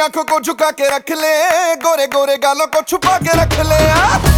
आँखों को झुका के रख ले। गोरे गोरे गालों को छुपा के रख ले। आ